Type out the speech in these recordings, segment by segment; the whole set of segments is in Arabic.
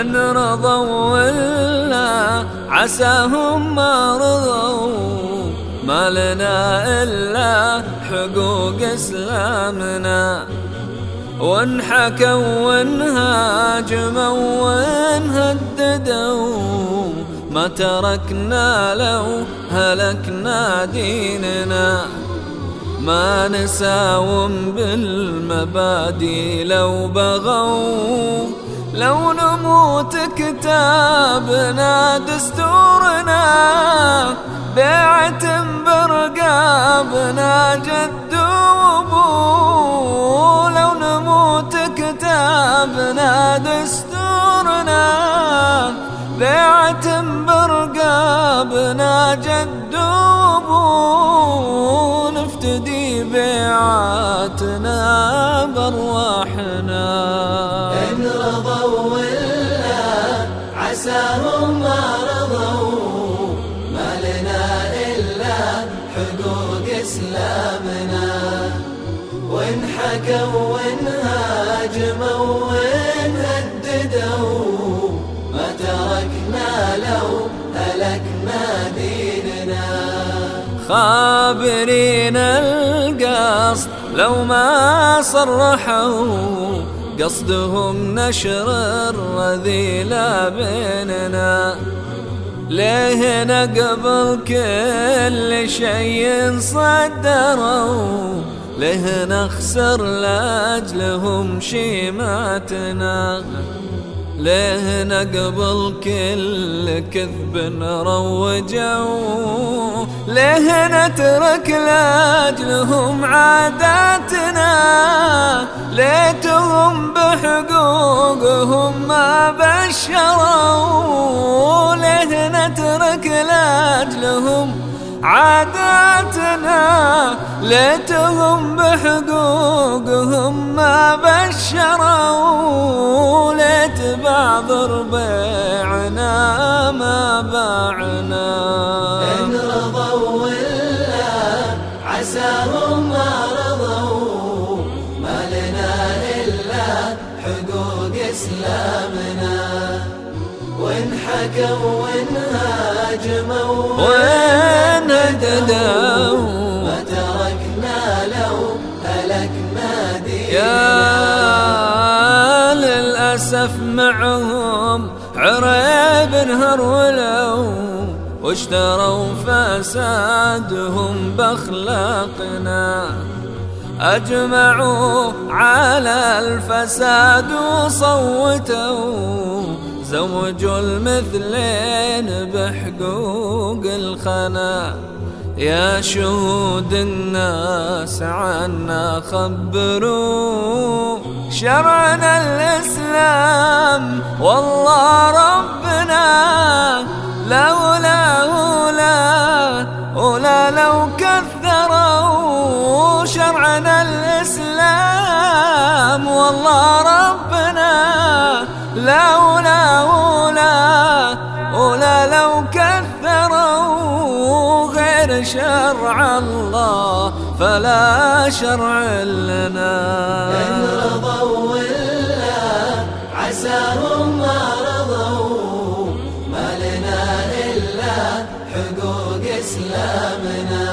إن رضوا ولا عساهم ما رضوا. ما لنا إلا حقوق إسلامنا. وان حكوا وان هاجموا وان هددوا ما تركنا لو هلكنا ديننا. ما نساوم بالمبادئ لو بغوا. لو نموت كتابنا دستورنا بيعة برقابنا جد وابو لو نموت كتابنا دستورنا بيعة برقابنا جد بيعاتنا بأرواحنا. إن رضوا ولا عساهم ما رضوا ما لنا إلا حقوق إسلامنا. وإن حكوا وإن خابرين القصد. لو ما صرحوا قصدهم نشر الرذيلة بيننا. ليه نقبل كل شيء صدروا؟ ليه نخسر لأجلهم شيماتنا؟ ليه نقبل كل كذب نروجوا ليه نترك لأجلهم عاداتنا؟ ليتهم بحقوقهم ما بشروا؟ ليه نترك لأجلهم عاداتنا؟ ليتهم بحقوقهم ما بشروا؟ ما باعنا إن رضوا ولا عساهم ما رضوا. ما لنا إلا حقوق إسلامنا. وإن حكوا وإن هاجموا وين هددوا ما تركنا لو هلكنا ديننا يا للأسف معهم عريب هرولوا واشتروا فسادهم بأخلاقنا. أجمعوا على الفساد وصوتوا. زوجوا المثلين بحقوق الخنا. يا شهود الناس عنا خبروا. شرعنا والله ربنا لولا ولا ولا لو كثروا شرعنا الإسلام. والله ربنا لولا ولا ولا لو كثروا غير شرع الله. فلا شرع لنا. إن رضوا عساهم ما رضوا. ما لنا إلا حقوق إسلامنا.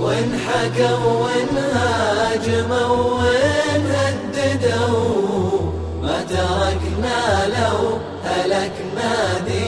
وإن حكوا وإن هاجموا وإن هددوا ما تركنا لو هلكنا ديننا.